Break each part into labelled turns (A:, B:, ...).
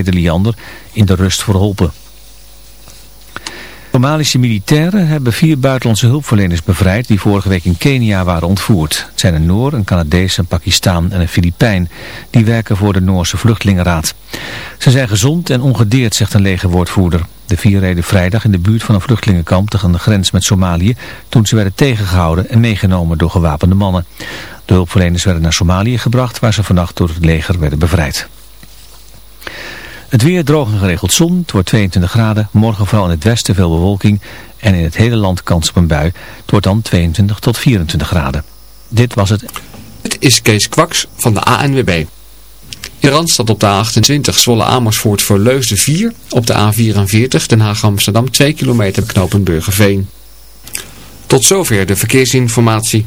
A: de Liander in de rust verholpen. Somalische militairen hebben vier buitenlandse hulpverleners bevrijd die vorige week in Kenia waren ontvoerd. Het zijn een Noor, een Canadees, een Pakistaan en een Filipijn. Die werken voor de Noorse Vluchtelingenraad. Ze zijn gezond en ongedeerd, zegt een legerwoordvoerder. De vier reden vrijdag in de buurt van een vluchtelingenkamp tegen de grens met Somalië toen ze werden tegengehouden en meegenomen door gewapende mannen. De hulpverleners werden naar Somalië gebracht waar ze vannacht door het leger werden bevrijd. Het weer droog en geregeld zon. Het wordt 22 graden. Morgen vooral in het westen veel bewolking. En in het hele land kans op een bui. Het wordt dan 22 tot 24 graden. Dit was het.
B: Het is Kees Kwaks van de ANWB. In Randstad op de A28 Zwolle Amersfoort voor Leusden 4. Op de A44 Den Haag Amsterdam 2 kilometer knooppunt Burgerveen. Tot zover de verkeersinformatie.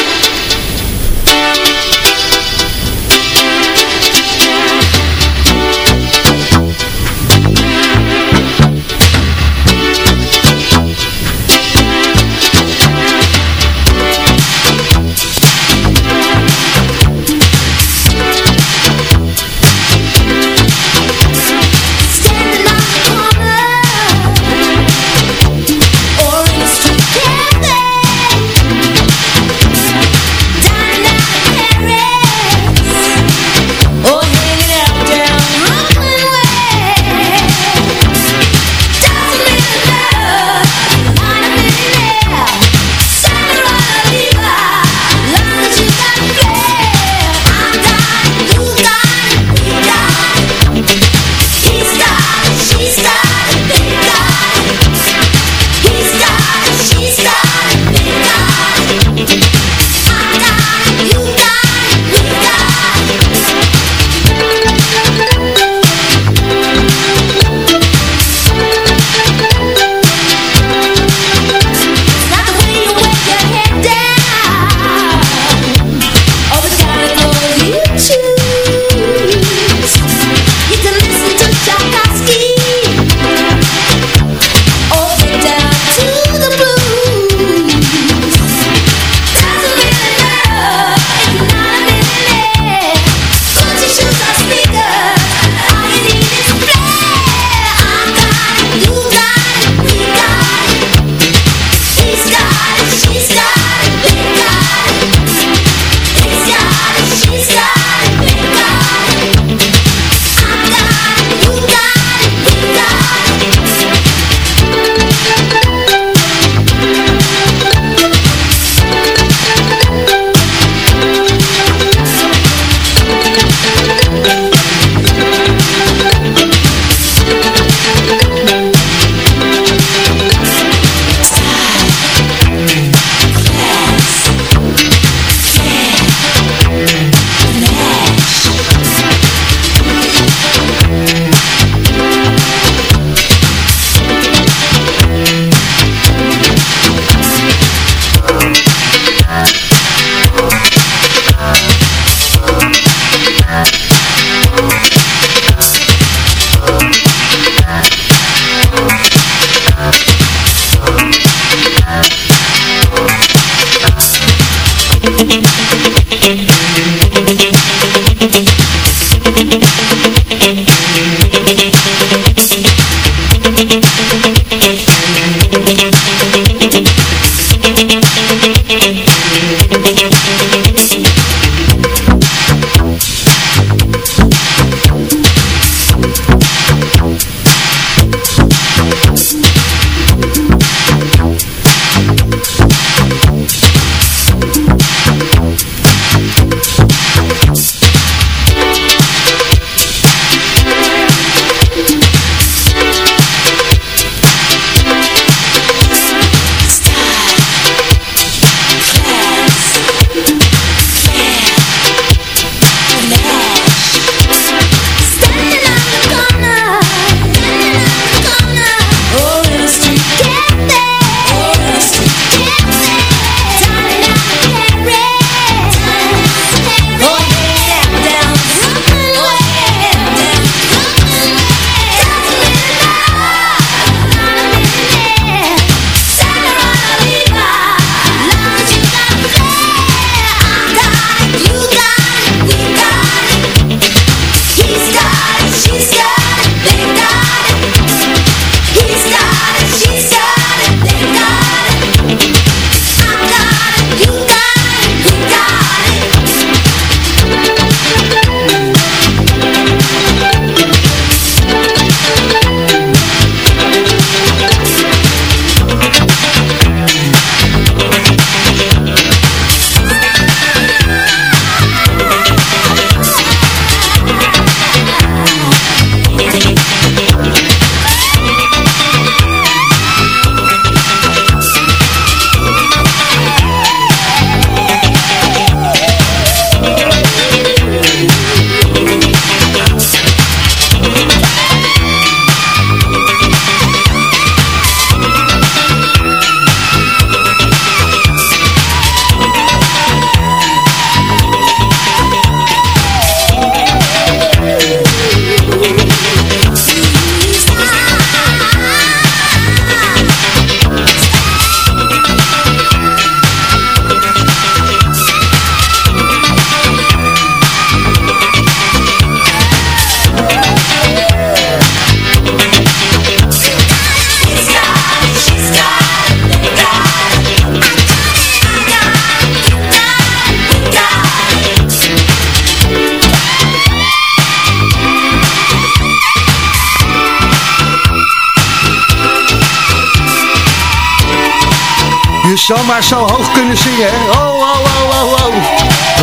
C: Zo hoog kunnen zingen,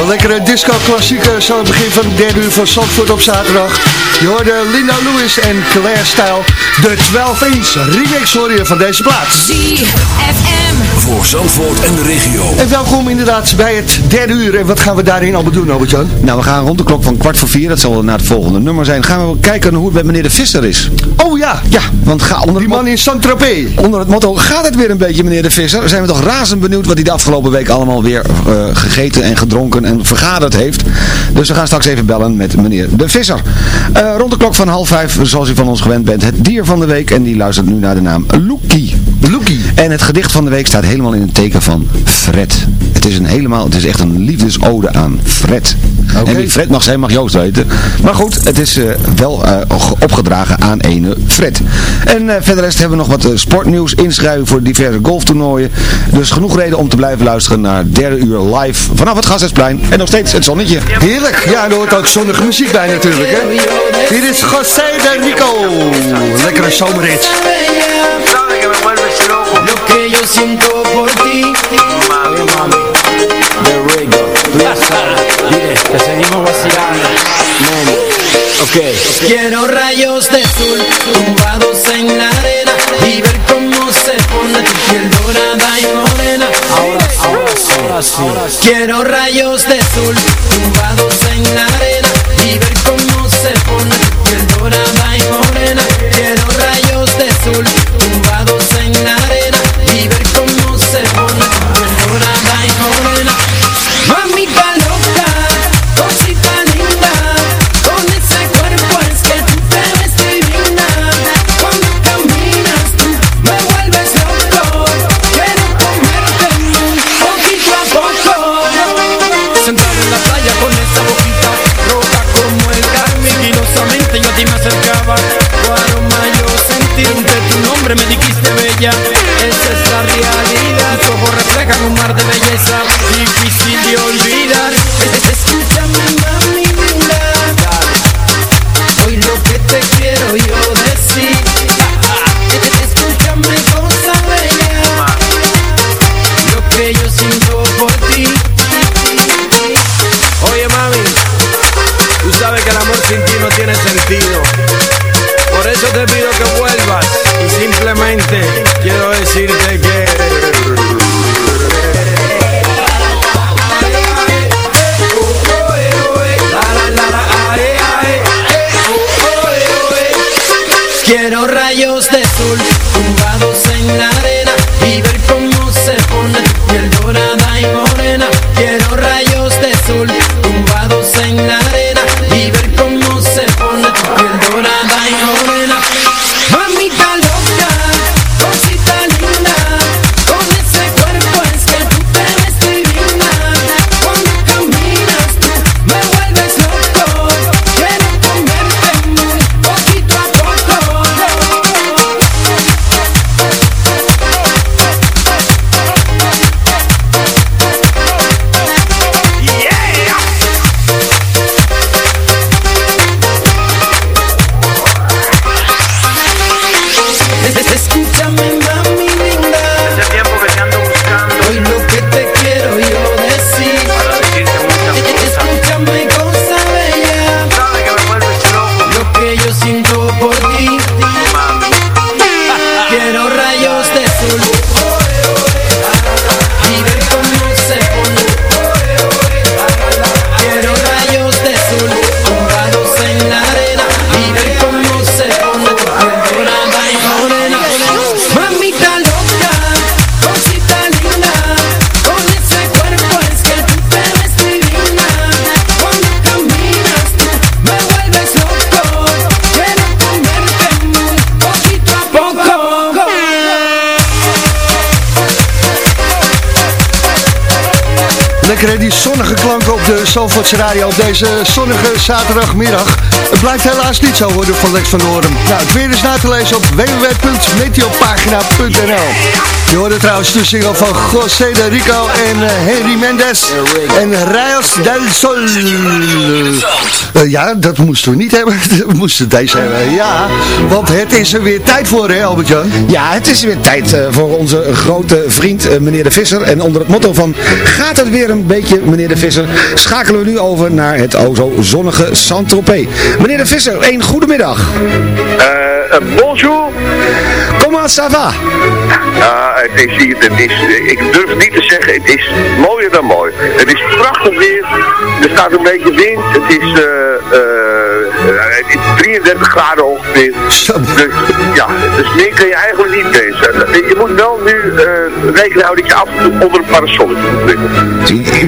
C: lekkere disco-klassieker, zo aan het begin van de derde uur van Zandvoort op zaterdag. Je hoorde Linda Lewis en Claire Style, de 12-inch remix hoor je van deze plaats.
D: ZFM.
E: Voor Zandvoort en de regio.
C: En welkom inderdaad bij het derde uur. En wat gaan we daarin allemaal doen, Albert-Jan?
F: Nou, we gaan rond de klok van kwart voor vier, dat zal naar het volgende nummer zijn, gaan we kijken hoe het met meneer de Visser is.
C: Oh ja,
F: Ja, want ga onder
C: die man in Saint-Tropez.
F: onder het motto, gaat het weer een beetje meneer de Visser? Zijn we toch razend benieuwd wat hij de afgelopen week allemaal weer eh, gegeten en gedronken en vergaderd heeft. Dus we gaan straks even bellen met meneer de Visser. Eh, rond de klok van half vijf, zoals u van ons gewend bent, het dier van de week. En die luistert nu naar de naam Loekie. En het gedicht van de week staat helemaal in het teken van Fred. Het is, een helemaal, het is echt een liefdesode aan Fred.
C: Oké.
F: En wie Fred mag zijn, mag Joost weten. Maar goed, het is eh, wel eh, opgedragen aan ene Fred. En eh, verder rest hebben we nog wat sportnieuws, inschrijven voor diverse golftoernooien. Dus genoeg reden om te blijven luisteren naar derde uur live vanaf het Gasthuisplein. En nog steeds het zonnetje.
C: Heerlijk. Ja, er hoort ook zonnige muziek bij natuurlijk, hè? Hier is José de Nico. Lekkere zomerrit.
G: Lo que yo siento por ti. Oye, mami, de Rigo. Dile que seguimos vacilando. Nene. Ok. Quiero rayos de sol tumbados en la arena y ver cómo se pone tu piel dorada y morena. Ahora, ahora, ahora sí. Quiero rayos de sol tumbados en la arena y ver cómo de
C: Zalvoortse radio op deze zonnige zaterdagmiddag. Het blijft helaas niet zo worden van Lex van Hoorn. Nou, het weer is na te lezen op www.meteopagina.nl Je hoorde trouwens de single van José de Rico en eh, Henry Mendes. En Rayos del Sol. Eh, ja, dat moesten we niet hebben. We moesten deze hebben. Ja, want het is er weer tijd voor hè Albert-Jan?
F: Ja, het is weer tijd eh, voor onze grote vriend meneer de Visser. En onder het motto van gaat het weer een beetje meneer de Visser, schakelen we nu over naar het o zo zonnige Saint-Tropez. Meneer de Visser, een goedemiddag.
H: Eh, bonjour.
F: Comment ça va?
H: Ja, het is hier, het is, ik durf niet te zeggen, het is mooier dan mooi. Het is prachtig weer, er staat een beetje wind, het is, eh, eh, het is 33 graden ongeveer. Dus, ja, dus meer kun je eigenlijk niet deze. Je moet wel nu eh, rekening houden dat je af en toe onder een parasolletje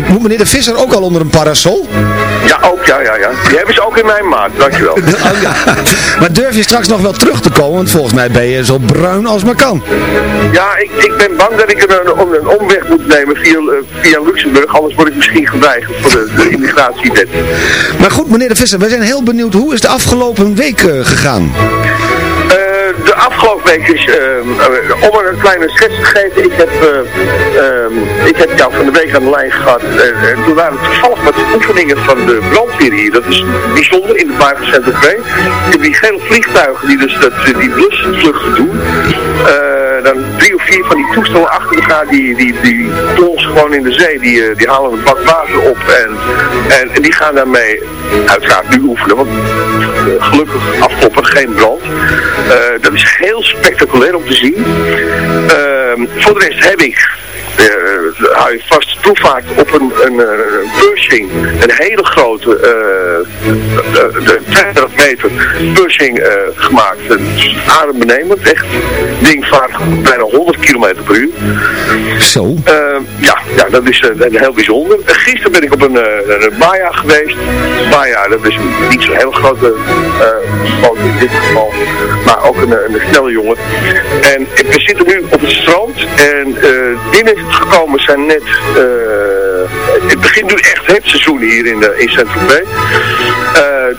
H: moet
F: meneer de Visser ook al onder een parasol?
H: Ja, ook, ja, ja, ja. Die hebben ze ook in mijn maat, dankjewel.
F: Oh, ja. Maar durf je straks nog wel terug te komen? Want volgens mij ben je zo bruin als maar kan.
H: Ja, ik, ik ben bang dat ik een, een, een omweg moet nemen via, eh, via Luxemburg, anders word ik misschien geweigerd voor de, de immigratiewet.
F: Maar goed, meneer de Visser, wij zijn heel benieuwd. Hoe is de afgelopen week eh, gegaan?
H: Eh, de afgelopen week is, om een kleine schets te geven, ik heb, eh, ehm, ik heb jou van de week aan de lijn gehad. En, en toen waren toevallig wat oefeningen van de brandweer hier. Dat is bijzonder in de 5% of Je hebt die gele vliegtuigen die dus dat, die blusvluchten doen. Eh, dan drie of vier van die toestellen achter elkaar, die, die, die gewoon in de zee. Die, eh, die halen een bak water op en, en, en die gaan daarmee uiteraard nu oefenen. Want eh, gelukkig afkloppen, geen brand. Dat is heel spectaculair om te zien. Ehm, voor de rest heb ik hou je vast toevaart op een, een, eh, Pershing, een hele grote, eh, de, de 32 meter Pershing eh, gemaakt. Een adembenemend, echt ding vaart bijna 100 km per uur.
F: Zo?
H: Eh, ja, ja, dat is eh, heel bijzonder. Eh, gisteren ben ik op een, eh, een Maya geweest. Maya, dat is een, niet zo'n heel grote boot in dit geval, maar ook een, een snelle jongen. En we zitten nu op het strand en binnen gekomen zijn net, uh, het begint nu echt het seizoen hier in, uh, in Saint-Tropez.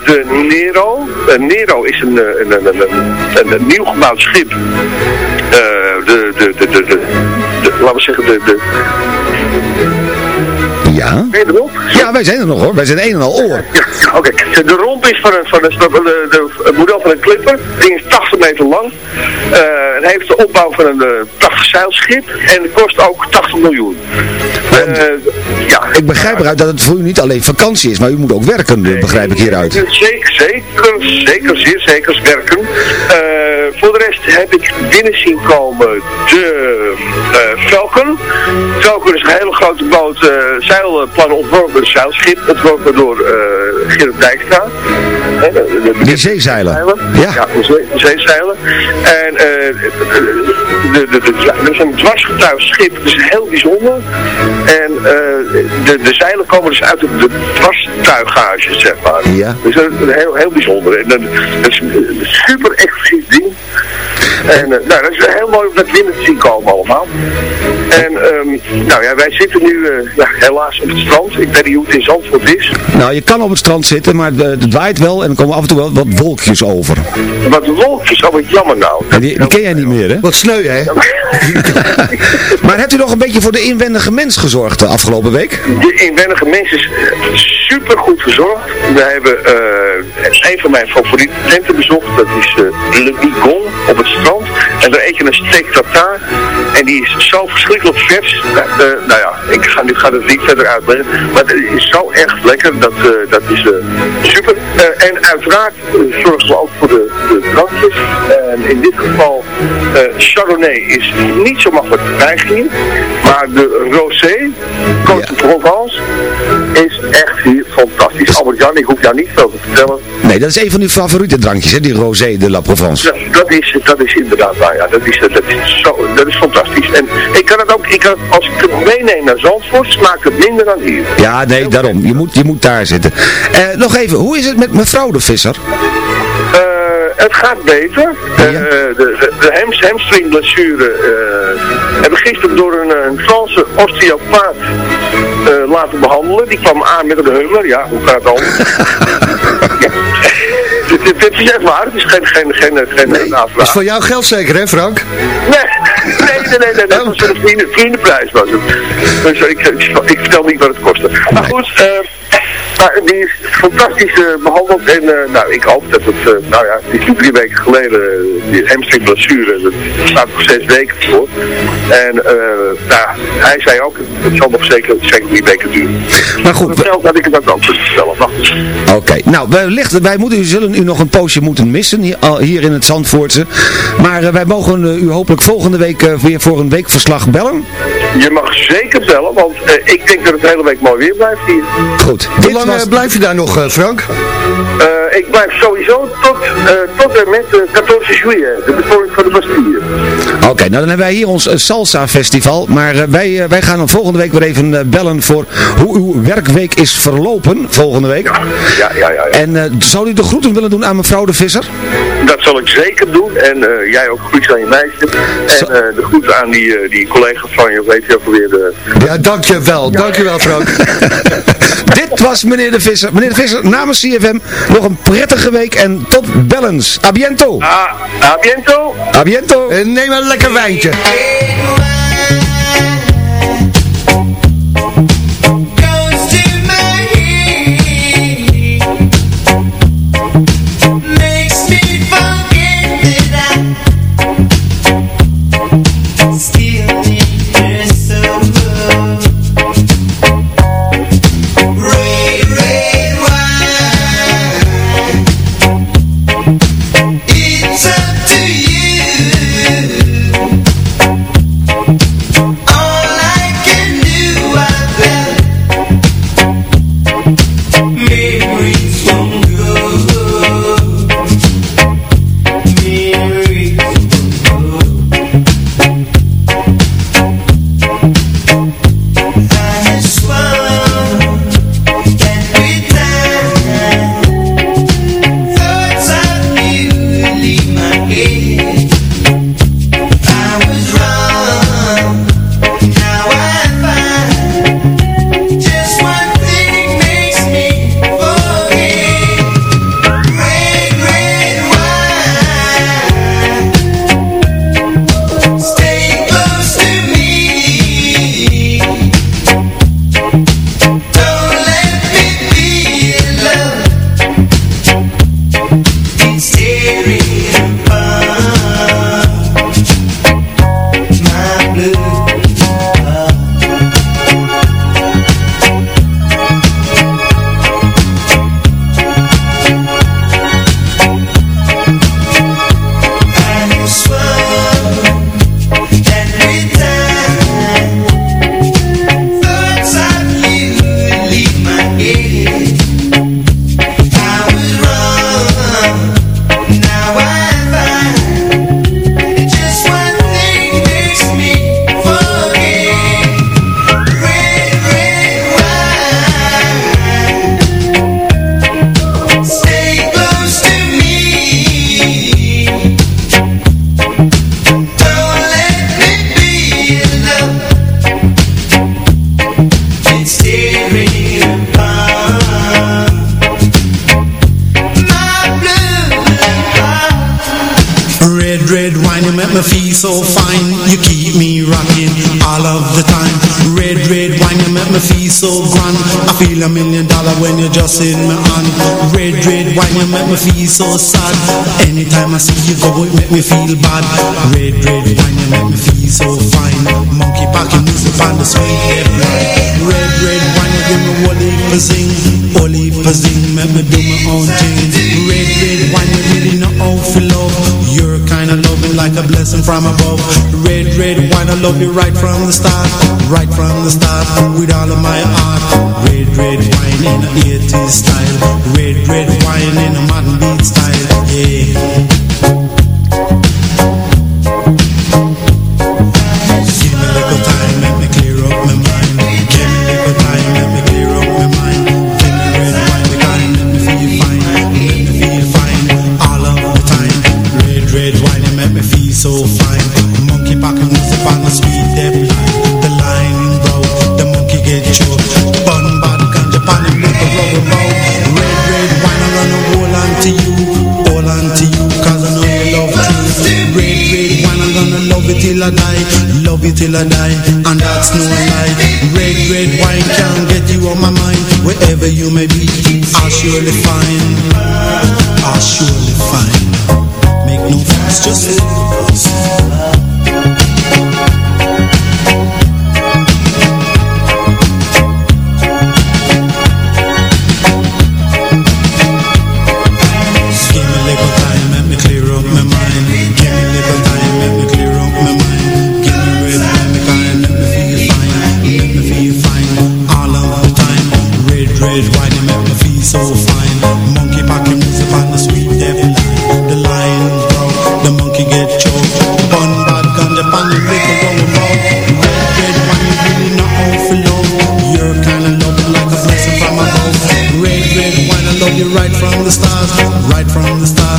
H: de Nero, Nero is een, een, een, een, een, nieuw gebouwd schip. de, de, de, de, de, de- laten we zeggen, de, de,
F: Ja?
H: ben je erop?
F: Ja, wij zijn er nog hoor. Wij zijn een en al oor.
H: Ja, oké. De, de romp is van, een, van, een, van de, de, het model van een clipper. Het ding is 80 meter lang. Eh, het heeft de opbouw van een eh, 80 zeilschip. En het kost ook 80 miljoen. Eh, ja.
F: Ik begrijp eruit dat het voor u niet alleen vakantie is, maar u moet ook werken, eh, begrijp ik hieruit.
H: Zeker, zeker, zeker, zeer zeker werken. Eh, voor de rest heb ik binnen zien komen de eh Falcon. Falcon is een hele grote boot, eh zeilplannen ontworpen, een zeilschip, ontworpen door eh Gerrit Dijkstra. De- de-
F: Die zeezeilen.
H: Ja, ja de zee- de zeezeilen. En eh, de, de, de, er is een dwarsgetuigschip, dat is heel bijzonder. En de, de zeilen komen dus uit de, dwarstuigage, zeg maar.
F: Ja.
H: Dus dat is een heel, heel bijzonder. En dat, is super exclusief. En eh, nou, dat is heel mooi om dat binnen te zien komen allemaal. En ehm, nou ja, wij zitten nu eh, ja, helaas op het strand. Ik weet niet hoe het in Zandvoort is.
F: Nou, je kan op het strand zitten, maar de- het waait wel en er komen af en toe wel wat wolkjes over.
H: Wat wolkjes, oh wat jammer nou.
F: Die, die ken jij niet meer, hè?
C: Wat sneu, hè?
F: Maar hebt u nog een beetje voor de inwendige mens gezorgd de afgelopen week?
H: De inwendige mens is super goed verzorgd. We hebben eh, een van mijn favoriete tenten bezocht. Dat is eh Le Bigon op het strand. En daar eet je een steak tartare. En die is zo verschrikkelijk vers. Eh, nou ja, ik ga, nu ga het niet verder uitleggen. Maar het is zo erg lekker. Dat, dat is super. En uiteraard zorgen we ook voor de, de drankjes. En in dit geval Chardonnay is niet zo makkelijk te krijgen hier. Maar de Rosé, Côte de Provence, is echt hier fantastisch. Albert-Jan, ik hoef jou niet veel te vertellen.
F: Nee, dat is een van uw favoriete drankjes, hè? Die Rosé de La Provence.
H: Ja, dat, is, dat is inderdaad waar, ja. Dat is, dat is, zo, dat is fantastisch. En ik kan het ook, ik kan als ik het meeneem naar Zandvoort, smaakt het minder dan hier.
F: Ja, nee, daarom. Je moet, je moet daar zitten. Eh, nog even, hoe is het met mevrouw de visser?
H: Eh, het gaat beter. Eh, de, de, de hamstringblessure eh, hebben gisteren door een, een Franse osteopaat laten behandelen. Die kwam aan met een hummer. Ja, hoe gaat het anders? ja. Dit, dit, dit is echt waar. Het is geen, geen, geen, geen nee,
C: is voor jou geld zeker, hè Frank?
H: Nee, nee, nee, nee, nee, dat was een vrienden, vriendenprijs was het. Dus ik, ik, ik vertel niet wat het kostte. Maar goed, eh, maar die is fantastisch eh, behandeld en eh, nou, ik hoop dat het, eh, nou ja, het is drie weken geleden, die hamstringblessure, dat staat nog zes weken voor. En nou, hij zei ook, het zal nog zeker, zeker drie weken duren.
F: Maar goed,
H: Verteld had ik het ook. Wacht eens.
F: Oké, nou, wellicht, wij moeten, u zullen u nog een poosje moeten missen hier, in het Zandvoortse. Maar wij mogen u hopelijk volgende week weer voor een weekverslag bellen.
H: Je mag zeker bellen, want eh, ik denk dat het hele week mooi weer blijft hier.
F: Goed.
C: Hoe lang eh, blijf je daar nog, eh, Frank?
H: Eh, ik blijf sowieso tot, eh, tot en met de 14 juillet, de bevolking van de Bastille.
F: Oké, nou dan hebben wij hier ons Salsa Festival. Maar eh, wij, wij gaan dan volgende week weer even bellen voor hoe uw werkweek is verlopen volgende week.
H: Ja, ja, ja. ja.
F: En eh, zou u de groeten willen doen aan mevrouw de Visser?
H: Dat zal ik zeker doen. En eh, jij ook groetjes aan je meisje. En eh, de groeten aan die, eh, die collega van je, weet
C: Ja, dankjewel. Dankjewel, Frank.
F: Dit was meneer de Visser. Meneer de Visser, namens CFM nog een prettige week en tot bellens. A biento.
H: Ah, a biento.
F: A biento.
C: En neem een lekker wijntje.
I: So sad. Anytime I see you go, it make me feel bad. Red, red wine, you make me feel so fine. Monkey packing music on the sweet red Red, red wine, you give me whole heap zing. Zing, make me do my own thing. Red, red wine, you really know how to love. You're kind of loving like a blessing from above. Red, red wine, I love you right from the start. Right from the start, with all of my heart. Red, red wine in a 80s style. Red, red wine in a modern beat style. Yeah. Till I die, and that's no lie. Red, red wine can't get you on my mind, wherever you may be, I'll surely find, love you right from the start, right from the start,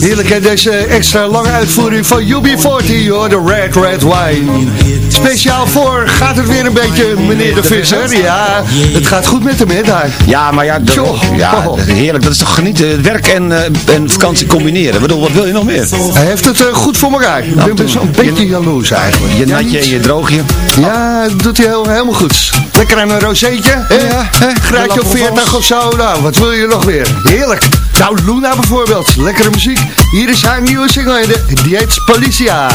J: Heerlijk hè, deze extra lange uitvoering van UB40, hoor, de Red Red Wine. Speciaal voor, gaat het weer een beetje, meneer de Visser? Ja, het gaat goed met hem, hè, daar.
F: Ja, maar ja, dat,
J: Tjoh.
F: ja heerlijk. Dat is toch genieten. Werk en, eh, en vakantie combineren. Ik bedoel, wat wil je nog meer?
J: Hij heeft het eh, goed voor elkaar. Ik ben best wel een beetje jaloers eigenlijk.
F: Je natje en je droogje.
J: Ja, dat doet hij heel, helemaal goed. Lekker aan een rozeetje, hè? hè? Graadje op 40 of zo. Nou, wat wil je nog weer? Heerlijk. Nou, Luna bijvoorbeeld. Lekkere muziek. Hier is haar nieuwe single. de- Die heet Policia.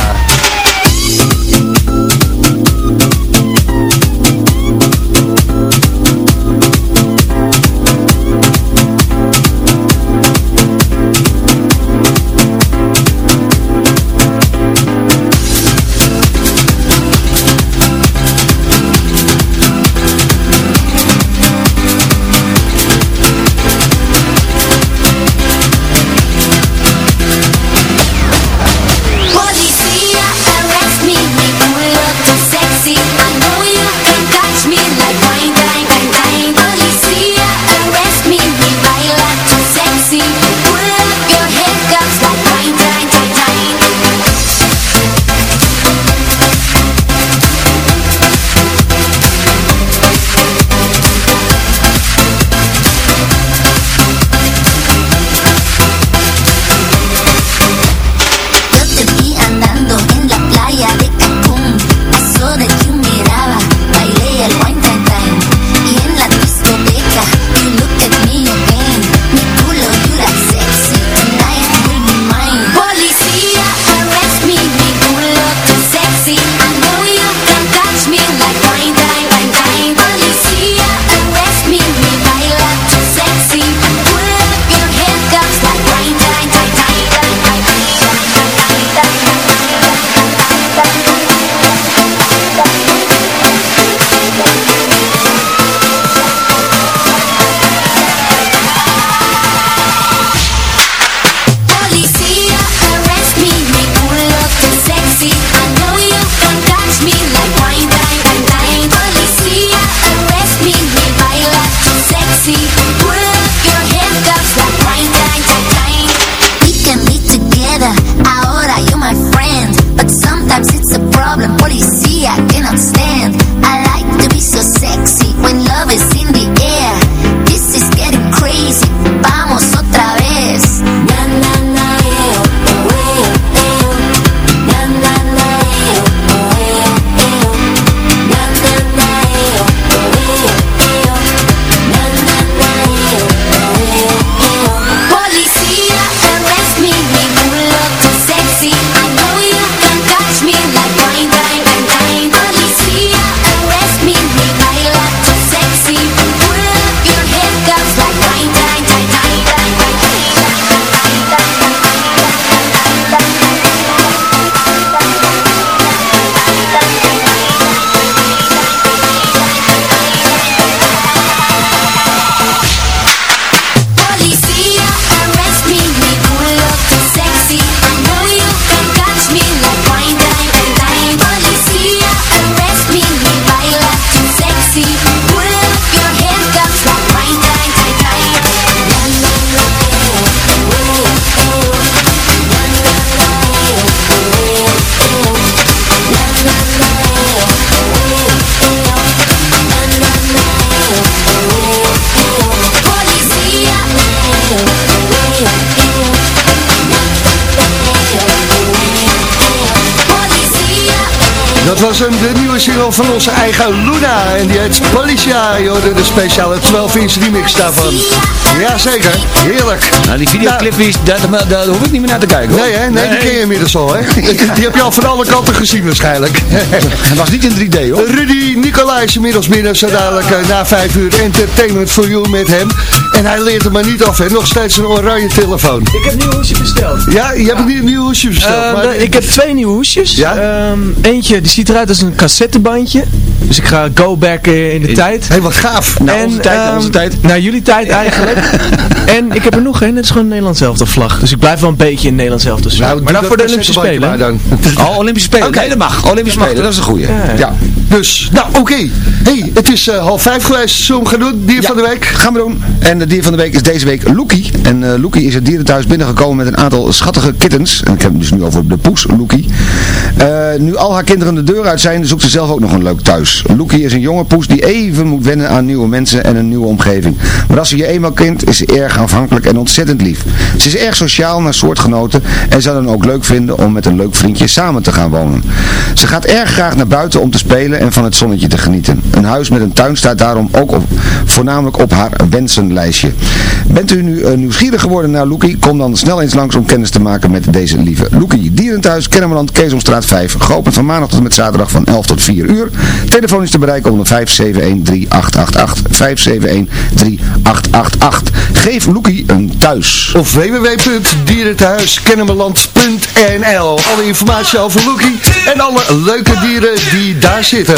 K: Was hem, de nieuwe single van onze eigen Luna. En die heet Policia. Je hoorde de speciale 12-inch remix daarvan. Jazeker, heerlijk.
F: Nou, die videoclip, is, daar, daar, hoef ik niet meer naar te kijken hoor.
K: Nee, hè? nee, die ken je inmiddels al, hè? Die heb je al van alle kanten gezien waarschijnlijk.
F: Het was niet in 3D hoor.
K: Rudy Nicolai is inmiddels binnen, zo dadelijk eh, na 5 uur Entertainment for You met hem. En hij leert er maar niet af, hè? Nog steeds een oranje telefoon.
L: Ik heb een nieuw hoesje besteld.
K: Ja, je hebt een nieuw hoesje besteld. Maar
L: de- ik heb twee nieuwe hoesjes.
K: Ja?
L: Ehm, eentje die ziet eruit als een cassettebandje. Dus ik ga go back eh, in de tijd.
K: Hé, wat gaaf.
F: Nou, onze tijd,
L: ehm,
F: onze tijd.
L: Naar jullie tijd eigenlijk. en ik heb er nog één, dat is gewoon een Nederlands elftal vlag. Dus ik blijf wel een beetje in Nederlands elftal zwemmen.
K: Nou,
L: maar dan voor de Olympische Spelen.
K: dan.
F: Oh, Olympische Spelen.
K: Oké.
F: Dat mag. Olympische Spelen, dat is een goeie.
L: Ja.
K: Dus, nou oké. hey, het is eh, half vijf geweest. Zullen we gaan doen? Dier van de week.
F: Gaan we doen. En de dier van de week is deze week Loekie. En eh Loekie is het dierenthuis binnengekomen met een aantal schattige kittens. En ik heb het dus nu over de poes, Loekie. Nu al haar kinderen de deur uit zijn, zoekt ze zelf ook nog een leuk thuis. Loekie is een jonge poes die even moet wennen aan nieuwe mensen en een nieuwe omgeving. Maar als ze je eenmaal kent, is ze erg afhankelijk en ontzettend lief. Ze is erg sociaal naar soortgenoten en zou dan ook leuk vinden om met een leuk vriendje samen te gaan wonen. Ze gaat erg graag naar buiten om te spelen en van het zonnetje te genieten. Een huis met een tuin staat daarom ook op, voornamelijk op haar wensenlijstje. Bent u nu eh, nieuwsgierig geworden naar Loekie? Kom dan snel eens langs om kennis te maken met deze lieve Loekie. Dierenthuis, Kennemerland, Keesomstraat 5. Geopend van maandag tot en met zaterdag van 11 tot 4 uur. Telefoon is te bereiken onder 571-3888. 571-3888. Geef Loekie een thuis.
K: Of www.dierenthuiskennemerland.nl Alle informatie over Loekie en alle leuke dieren die daar zitten.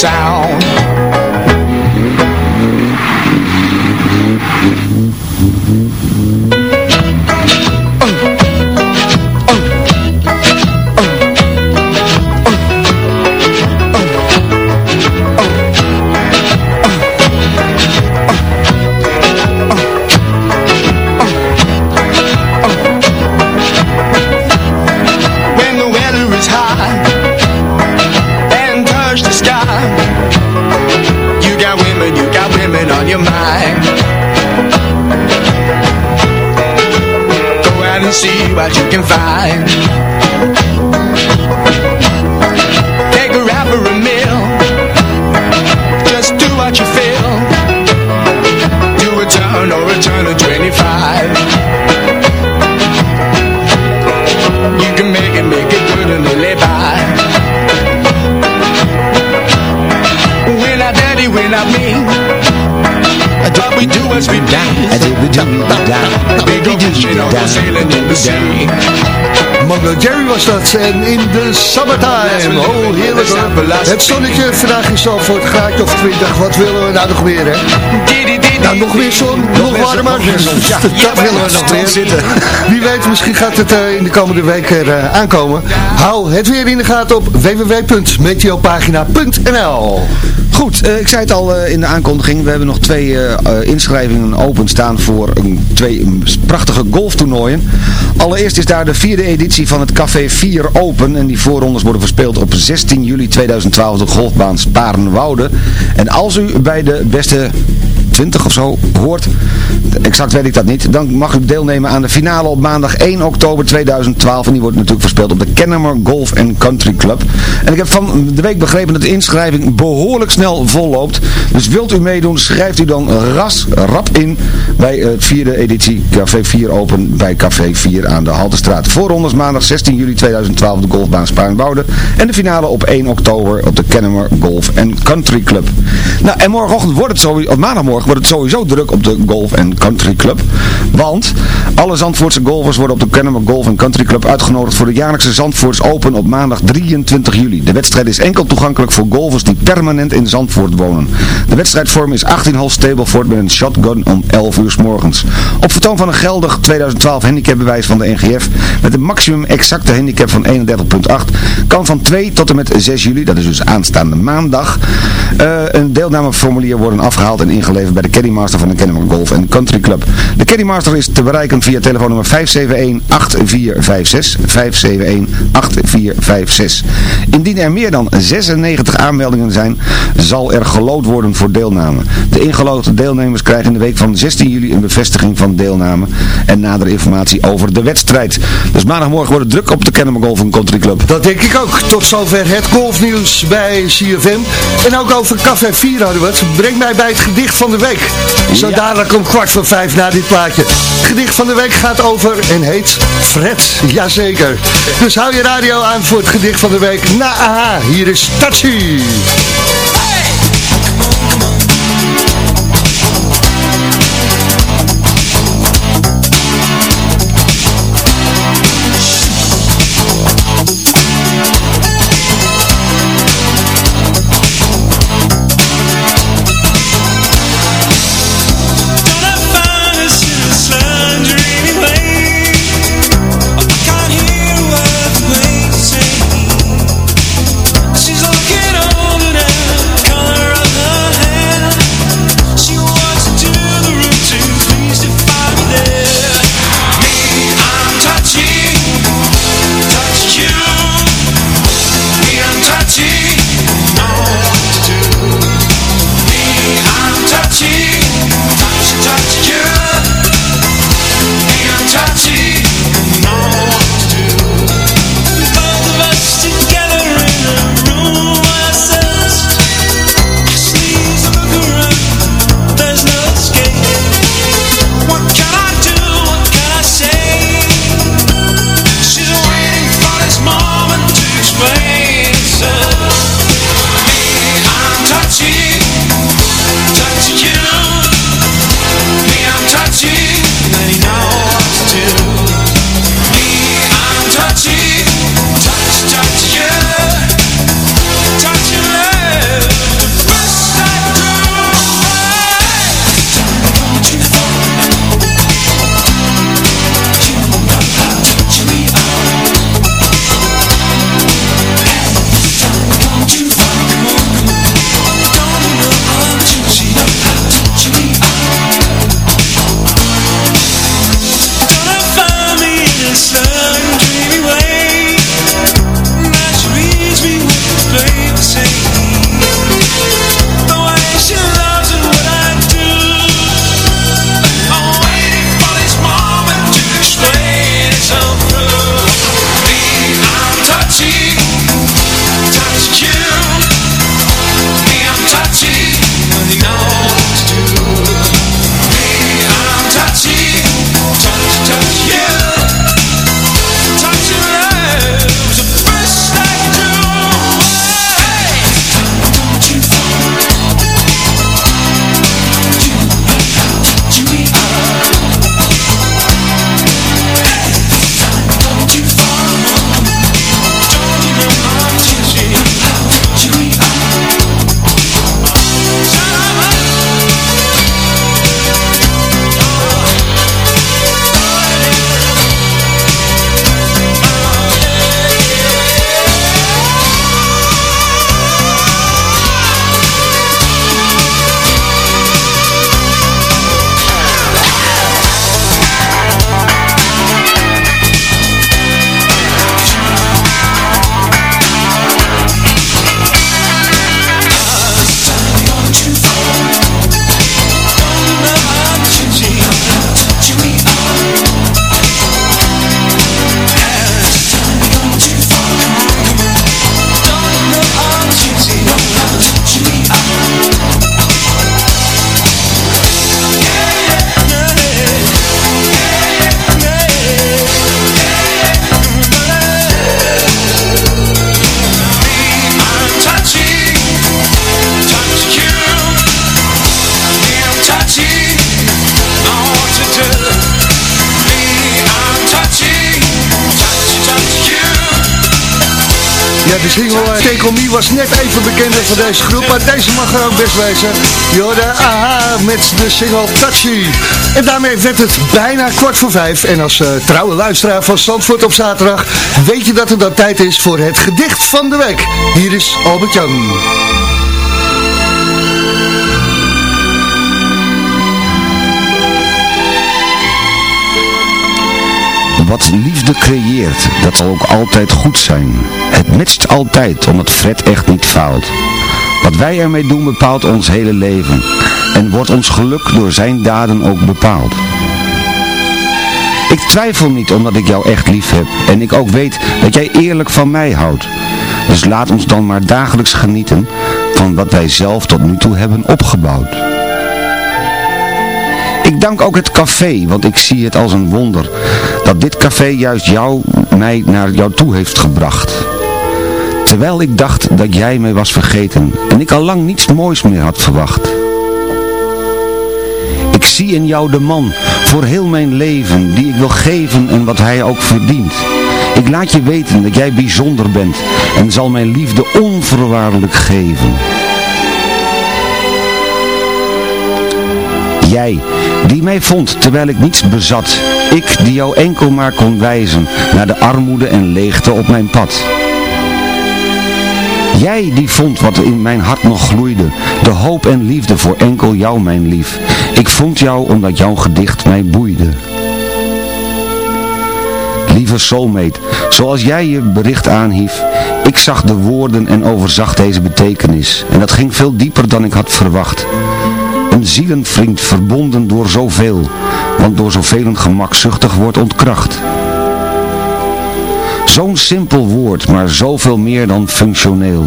M: Town. Sea.
C: Mango Jerry was dat. En in de summertime. Oh, heerlijk hoor. Het zonnetje vandaag in Zalvoort, graadje of 20. Wat willen we nou nog meer, hè? Nou, nog meer zon, nog warmer.
F: Ja,
C: dat willen we nog
F: zitten.
C: Wie weet, misschien gaat het eh, in de komende week er eh, aankomen. Hou het weer in de gaten op www.meteopagina.nl
F: Goed, eh, ik zei het al in de aankondiging. We hebben nog twee inschrijvingen openstaan voor twee mm, prachtige golftoernooien. Allereerst is daar de vierde editie van het Café 4 Open. En die voorrondes worden verspeeld op 16 juli 2012 de golfbaan Sparenwoude. En als u bij de beste 20 of zo hoort, exact weet ik dat niet, dan mag u deelnemen aan de finale op maandag 1 oktober 2012. En die wordt natuurlijk verspeeld op de Kennemer Golf Country Club. En ik heb van de week begrepen dat de inschrijving behoorlijk snel volloopt. Dus wilt u meedoen, schrijft u dan ras, rap in bij het vierde editie Café 4 Open bij Café 4 aan de Haltestraat. Voorrondes maandag 16 juli 2012 de golfbaan Spaarnwoude. En de finale op 1 oktober op de Kennemer Golf Country Club. Nou, en morgenochtend wordt het sowieso, of maandagmorgen wordt het sowieso druk op de Golf Country Club. Want alle Zandvoortse golfers worden op de Kennemer Golf Country Club uitgenodigd voor de jaarlijkse Zandvoorts Open op maandag 23 juli. De wedstrijd is enkel toegankelijk voor golfers die permanent in Zandvoort wonen. De wedstrijdvorm is 18 holes Stableford met een shotgun om 11 uur s morgens. Op vertoon van een geldig 2012 handicapbewijs van de NGF met een maximum exacte handicap van 31.8 kan van 2 tot en met 6 juli, dat is dus aanstaande maandag, uh, een deelnameformulier worden afgehaald en ingeleverd bij de Caddymaster van de Kennemer Golf Country Club. De Caddymaster is te bereiken via telefoonnummer 571-8456, 571-8456. Indien er meer dan 96 aanmeldingen zijn, zal er gelood worden voor deelname. De ingeloten deelnemers krijgen in de week van 16 juli een bevestiging van deelname en nadere informatie over de wedstrijd. Dus maandagmorgen wordt het druk op de Kennemer Golf Country Club.
N: Dat denk ik ook. Tot zover het golfnieuws bij CFM. En ook over Café 4 hadden we het. Breng mij bij het gedicht van de week. Zo dadelijk om kwart voor vijf na dit plaatje. Het gedicht van de week gaat over en heet Fred. Jazeker. Dus hou je radio aan voor het gedicht van de week. Na aha, hier is Tachi. De single uh, Take On Me was net even bekender van deze groep, maar deze mag er ook best wezen. Je hoorde aha met de single Touchy.
C: En daarmee werd het bijna kwart voor vijf. En als uh, trouwe luisteraar van Zandvoort op zaterdag weet je dat het dan tijd is voor het gedicht van de week. Hier is Albert Jan.
F: Wat liefde creëert, dat zal ook altijd goed zijn. Het matcht altijd, omdat Fred echt niet faalt. Wat wij ermee doen bepaalt ons hele leven. En wordt ons geluk door zijn daden ook bepaald. Ik twijfel niet omdat ik jou echt lief heb. En ik ook weet dat jij eerlijk van mij houdt. Dus laat ons dan maar dagelijks genieten van wat wij zelf tot nu toe hebben opgebouwd. Ik dank ook het café, want ik zie het als een wonder dat dit café juist jou, mij naar jou toe heeft gebracht. Terwijl ik dacht dat jij mij was vergeten en ik al lang niets moois meer had verwacht. Ik zie in jou de man voor heel mijn leven die ik wil geven en wat hij ook verdient. Ik laat je weten dat jij bijzonder bent en zal mijn liefde onvoorwaardelijk geven. Jij, die mij vond terwijl ik niets bezat. Ik, die jou enkel maar kon wijzen naar de armoede en leegte op mijn pad. Jij die vond wat in mijn hart nog gloeide, de hoop en liefde voor enkel jou mijn lief. Ik vond jou omdat jouw gedicht mij boeide. Lieve soulmate, zoals jij je bericht aanhief, ik zag de woorden en overzag deze betekenis. En dat ging veel dieper dan ik had verwacht. Een zielenvriend verbonden door zoveel, want door zoveel gemakzuchtig wordt ontkracht. Zo'n simpel woord, maar zoveel meer dan functioneel.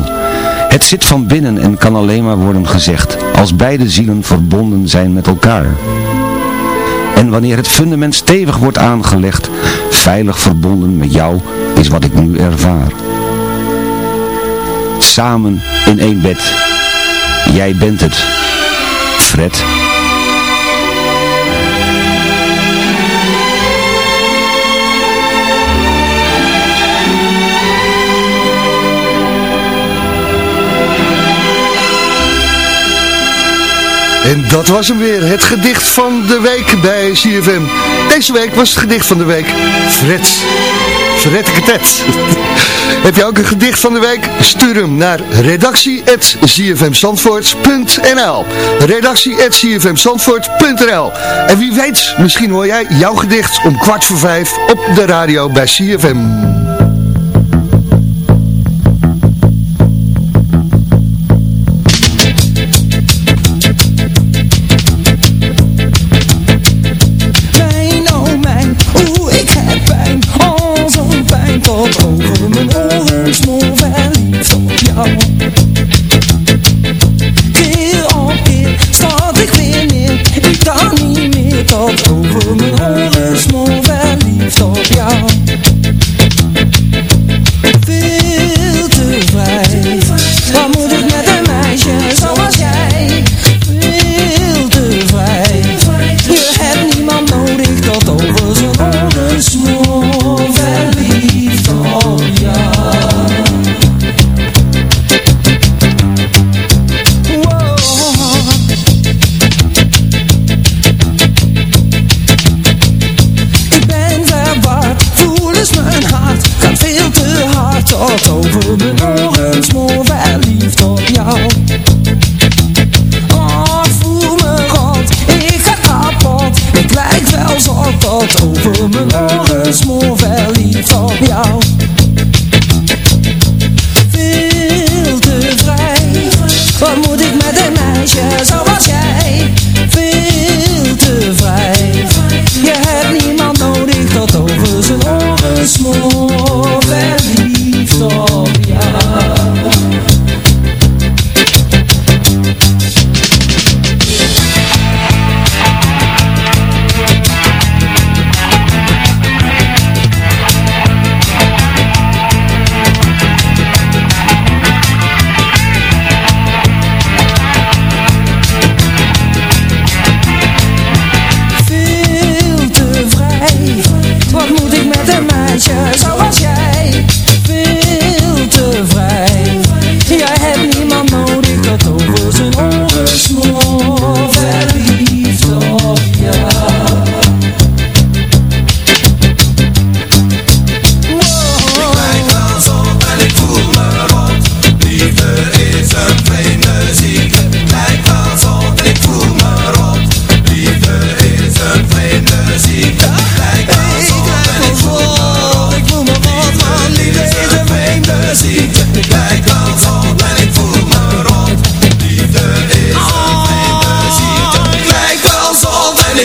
F: Het zit van binnen en kan alleen maar worden gezegd, als beide zielen verbonden zijn met elkaar. En wanneer het fundament stevig wordt aangelegd, veilig verbonden met jou, is wat ik nu ervaar. Samen in één bed. Jij bent het. Fred.
C: En dat was hem weer, het gedicht van de week bij CFM. Deze week was het gedicht van de week Fred. Fred Heb je ook een gedicht van de week? Stuur hem naar redactie.zfmzandvoort.nl redactie.zfmzandvoort.nl En wie weet, misschien hoor jij jouw gedicht om kwart voor vijf op de radio bij CFM.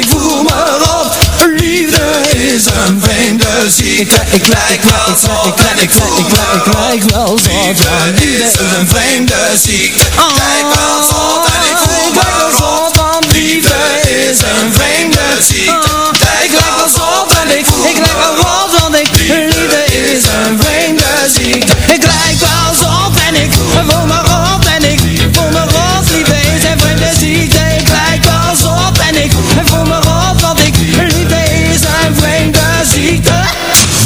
O: Voel me rot. Liefde is een vreemde ziekte. Ik lijk wel zot en ik voel me rot. Liefde is een vreemde ziekte. Ik lijk wel zot en ik voel me rot. Liefde is een vreemde ziekte. Ik lijk wel zot en ik voel me rot. Ik liefde is een vreemde ziekte. Ik lijk wel zot en ik voel me rot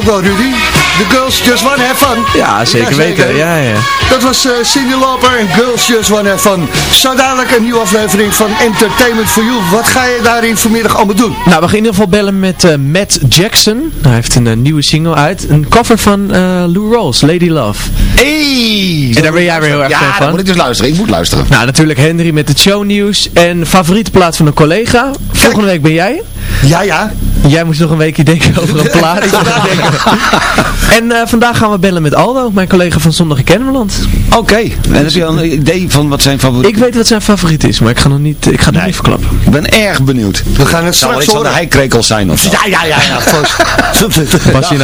J: Ook wel, Rudy? The Girls Just Wanna Have Fun.
L: Ja, zeker weten. Ja, ja.
J: Dat was uh, Cindy Lauper en Girls Just Wanna Have Fun. Zo dadelijk een nieuwe aflevering van Entertainment for You. Wat ga je daarin vanmiddag allemaal doen?
L: Nou, we gaan in ieder geval bellen met uh, Matt Jackson. Hij heeft een uh, nieuwe single uit. Een cover van Lou Rawls, Lady Love.
F: Hey!
L: En daar ben jij weer heel erg
F: ja,
L: fan
F: van.
L: van.
F: Ja, moet ik dus luisteren. Ik moet luisteren.
L: Nou, natuurlijk Henry met het shownieuws. En favoriete plaat van een collega. Volgende week ben jij.
J: Ja, ja.
L: Jij moest nog een weekje denken over een plaat. en uh, vandaag gaan we bellen met Aldo, mijn collega van Zondag in Kennemerland.
F: Oké, okay. en heb je al een idee van wat zijn favoriet
L: Ik weet wat zijn favoriet is, maar ik ga nog niet, ik ga het nee. niet verklappen.
F: Ik ben erg benieuwd.
J: We gaan het straks
F: Zal van de heikrekels zijn of zo?
J: Ja, ja, ja. ja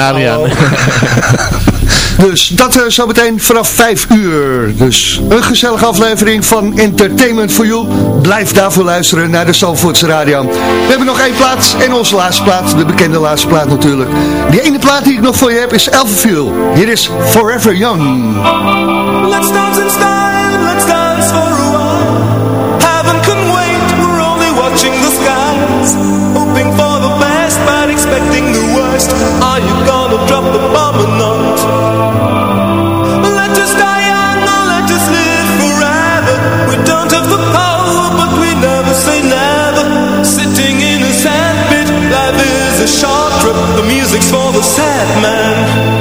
L: Adriaan.
J: Dus dat uh, zo meteen vanaf 5 uur. Dus een gezellige aflevering van Entertainment for You. Blijf daarvoor luisteren naar de Zalvoortse Radio. We hebben nog één plaat en onze laatste plaat, de bekende laatste plaat natuurlijk. Die ene plaat die ik nog voor je heb is Elfenfield. Hier is Forever Young.
N: Let's dance in style, let's dance for a while. Heaven can wait, we're only watching the skies. Hoping for the best, but expecting the worst. Are you gonna drop the for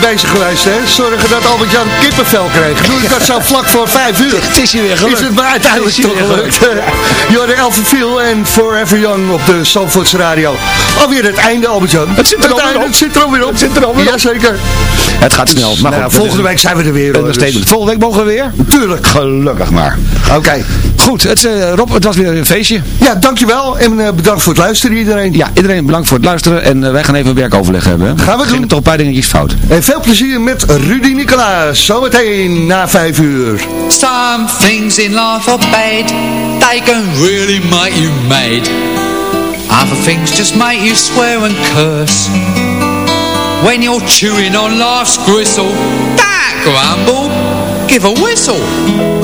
C: mee bezig geweest, hè. Zorgen dat Albert-Jan kippenvel kreeg. Doe ik dat zo vlak voor vijf uur.
F: Het is hier weer gelukt.
C: Is het maar uiteindelijk toch gelukt. Jorde Elfenviel en Forever Young op de Zandvoorts Radio. Alweer het einde, Albert-Jan.
F: Het zit er
C: Het
F: alweer op.
C: Het zit er alweer op.
F: Het zit er alweer op.
C: Jazeker.
F: Het gaat snel. Maar
C: Nou, volgende week zijn we er weer. Hoor, dus-.
F: Volgende week mogen we weer?
C: Tuurlijk.
F: Gelukkig maar.
C: Oké.
F: Goed, het, eh, Rob, het was weer een feestje.
C: Ja, dankjewel. En eh, bedankt voor het luisteren iedereen.
F: Ja, iedereen bedankt voor het luisteren. En eh, wij gaan even een werkoverleg hebben. hè.
C: Gaan we doen.
F: toch een paar dingetjes fout.
C: En veel plezier met Rudy Nicolaas. Zometeen na vijf uur.
P: Some things in life are bad, they can really make you mad. Other things just make you swear and curse. When you're chewing on life's gristle, that grumble, give a whistle.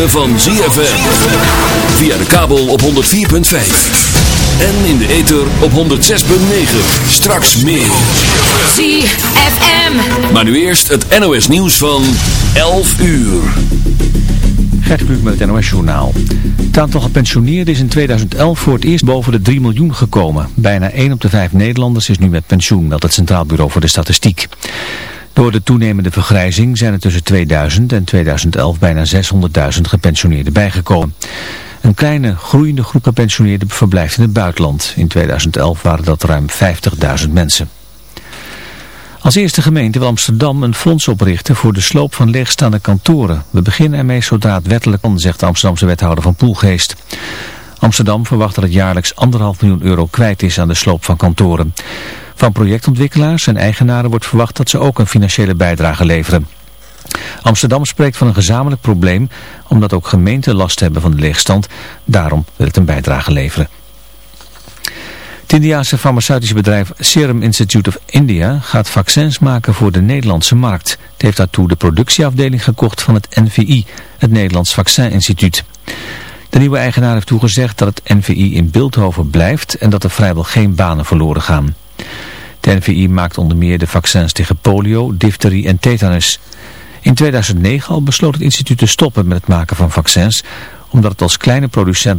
Q: ritme van ZFM. Via de kabel op 104.5. En in de ether op 106.9. Straks meer.
D: ZFM.
Q: Maar nu eerst het NOS nieuws van 11 uur.
A: Gert Kluk met het NOS Journaal. Het aantal gepensioneerden is in 2011 voor het eerst boven de 3 miljoen gekomen. Bijna 1 op de 5 Nederlanders is nu met pensioen, meldt het Centraal Bureau voor de Statistiek. Door de toenemende vergrijzing zijn er tussen 2000 en 2011 bijna 600.000 gepensioneerden bijgekomen. Een kleine groeiende groep gepensioneerden verblijft in het buitenland. In 2011 waren dat ruim 50.000 mensen. Als eerste gemeente wil Amsterdam een fonds oprichten voor de sloop van leegstaande kantoren. We beginnen ermee zodra het wettelijk kan, zegt de Amsterdamse wethouder van Poelgeest. Amsterdam verwacht dat het jaarlijks anderhalf miljoen euro kwijt is aan de sloop van kantoren. Van projectontwikkelaars en eigenaren wordt verwacht dat ze ook een financiële bijdrage leveren. Amsterdam spreekt van een gezamenlijk probleem, omdat ook gemeenten last hebben van de leegstand. Daarom wil het een bijdrage leveren. Het Indiaanse farmaceutische bedrijf Serum Institute of India gaat vaccins maken voor de Nederlandse markt. Het heeft daartoe de productieafdeling gekocht van het NVI, het Nederlands Vaccininstituut. De nieuwe eigenaar heeft toegezegd dat het NVI in Beeldhoven blijft en dat er vrijwel geen banen verloren gaan. Het NVI maakt onder meer de vaccins tegen polio, difterie en tetanus. In 2009 al besloot het instituut te stoppen met het maken van vaccins, omdat het als kleine producent